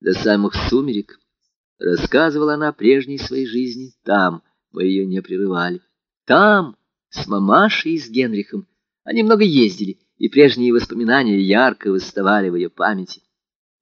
до самых сумерек. Рассказывала она о прежней своей жизни там, мы ее не прерывали. Там, с мамашей и с Генрихом, они много ездили, и прежние воспоминания ярко выставали в ее памяти.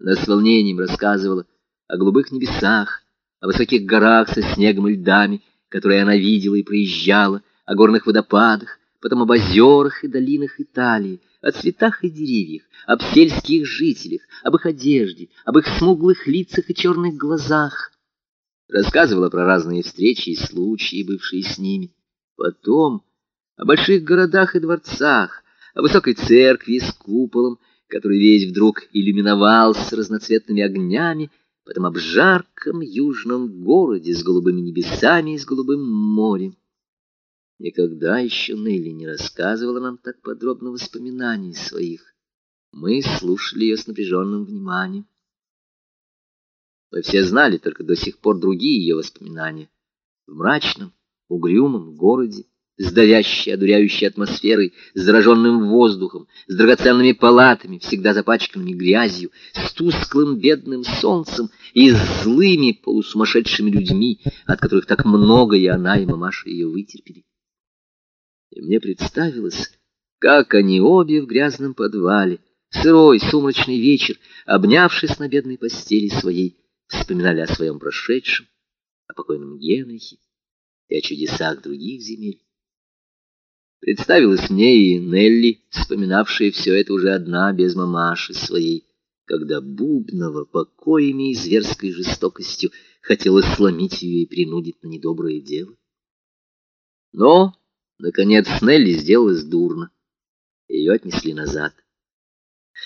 Она с волнением рассказывала о голубых небесах, о высоких горах со снегом и льдами, которые она видела и проезжала, о горных водопадах, потом об озерах и долинах Италии, о цветах и деревьях, об сельских жителях, об их одежде, об их смуглых лицах и черных глазах. Рассказывала про разные встречи и случаи, бывшие с ними. Потом о больших городах и дворцах, о высокой церкви с куполом, который весь вдруг иллюминовался разноцветными огнями, потом об жарком южном городе с голубыми небесами и с голубым морем. Никогда еще Нелли не рассказывала нам так подробно воспоминаний своих. Мы слушали ее с напряженным вниманием. Мы все знали только до сих пор другие ее воспоминания. В мрачном, угрюмом городе, с давящей, одуряющей атмосферой, с зараженным воздухом, с драгоценными палатами, всегда запачканными грязью, с тусклым бедным солнцем и с злыми полусумасшедшими людьми, от которых так много и она, и мамаша ее вытерпели. И мне представилось, как они обе в грязном подвале, сырой сумрачный вечер, обнявшись на бедной постели своей, вспоминали о своем прошедшем, о покойном Генрихе и о чудесах других земель. Представилась мне и Нелли, вспоминавшая все это уже одна, без мамаши своей, когда Бубнова покоями и зверской жестокостью хотела сломить ее и принудить на недоброе дело. Но, наконец, Нелли сделалась дурно. Ее отнесли назад.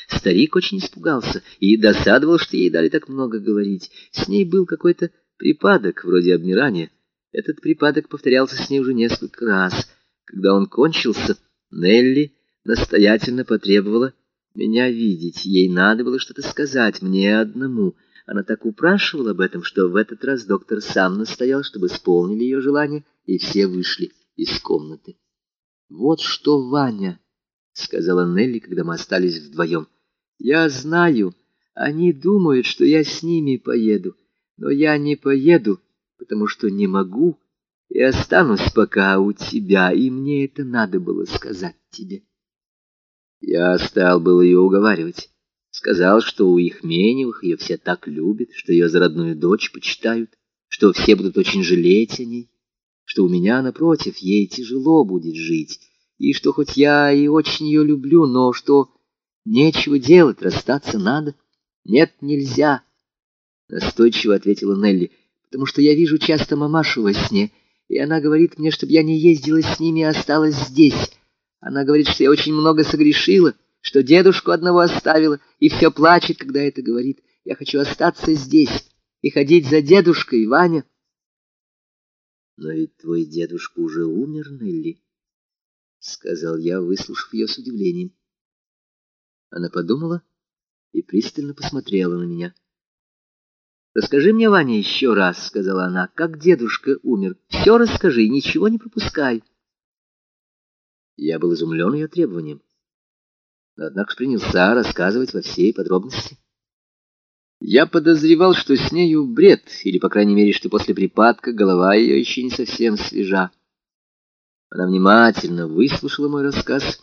Старик очень испугался и досадовал, что ей дали так много говорить. С ней был какой-то припадок, вроде обмирания. Этот припадок повторялся с ней уже несколько раз — когда он кончился, Нелли настоятельно потребовала меня видеть. Ей надо было что-то сказать мне одному. Она так упрашивала об этом, что в этот раз доктор сам настоял, чтобы исполнили ее желание, и все вышли из комнаты. «Вот что, Ваня!» — сказала Нелли, когда мы остались вдвоем. «Я знаю, они думают, что я с ними поеду, но я не поеду, потому что не могу и останусь пока у тебя, и мне это надо было сказать тебе. Я стал было ее уговаривать. Сказал, что у их Меневых ее все так любят, что ее за родную дочь почитают, что все будут очень жалеть о ней, что у меня, напротив, ей тяжело будет жить, и что хоть я и очень ее люблю, но что нечего делать, расстаться надо. Нет, нельзя, — настойчиво ответила Нелли, — потому что я вижу часто мамашу во сне — и она говорит мне, чтобы я не ездила с ними и осталась здесь. Она говорит, что я очень много согрешила, что дедушку одного оставила, и все плачет, когда это говорит. Я хочу остаться здесь и ходить за дедушкой, Ваня. Но ведь твой дедушка уже умер, Нелли, — сказал я, выслушав ее с удивлением. Она подумала и пристально посмотрела на меня. «Расскажи мне, Ваня, еще раз», — сказала она, — «как дедушка умер. Все расскажи, ничего не пропускай». Я был изумлен ее требованием, но однако принялся рассказывать во всей подробности. Я подозревал, что с нею бред, или, по крайней мере, что после припадка голова ее еще не совсем свежа. Она внимательно выслушала мой рассказ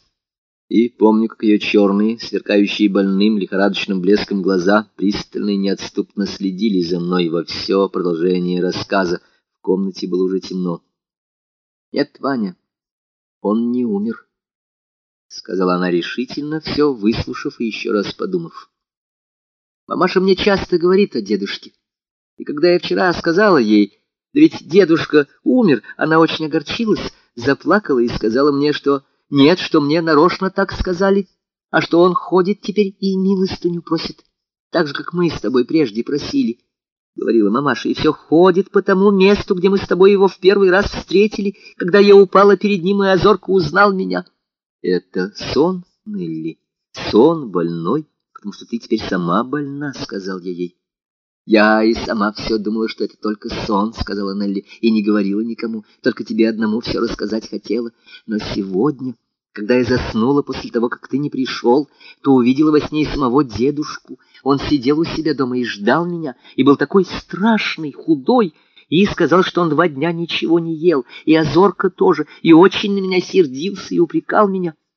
и помню, как ее черные, сверкающие больным, лихорадочным блеском глаза пристально и неотступно следили за мной во все продолжение рассказа. В комнате было уже темно. «Нет, Ваня, он не умер», — сказала она решительно, все выслушав и еще раз подумав. «Мамаша мне часто говорит о дедушке, и когда я вчера сказала ей, да ведь дедушка умер, она очень огорчилась, заплакала и сказала мне, что нет, что мне нарочно так сказали, а что он ходит теперь и милостыню просит, так же, как мы с тобой прежде просили, — говорила мамаша, — и все ходит по тому месту, где мы с тобой его в первый раз встретили, когда я упала перед ним, и Азорка узнал меня. Это сон, Нелли, сон больной, потому что ты теперь сама больна, — сказал я ей. «Я и сама все думала, что это только сон», — сказала Нелли, — «и не говорила никому, только тебе одному все рассказать хотела. Но сегодня Когда я заснула после того, как ты не пришел, то увидела во сне самого дедушку. Он сидел у себя дома и ждал меня, и был такой страшный, худой, и сказал, что он два дня ничего не ел, и Азорка тоже, и очень на меня сердился и упрекал меня.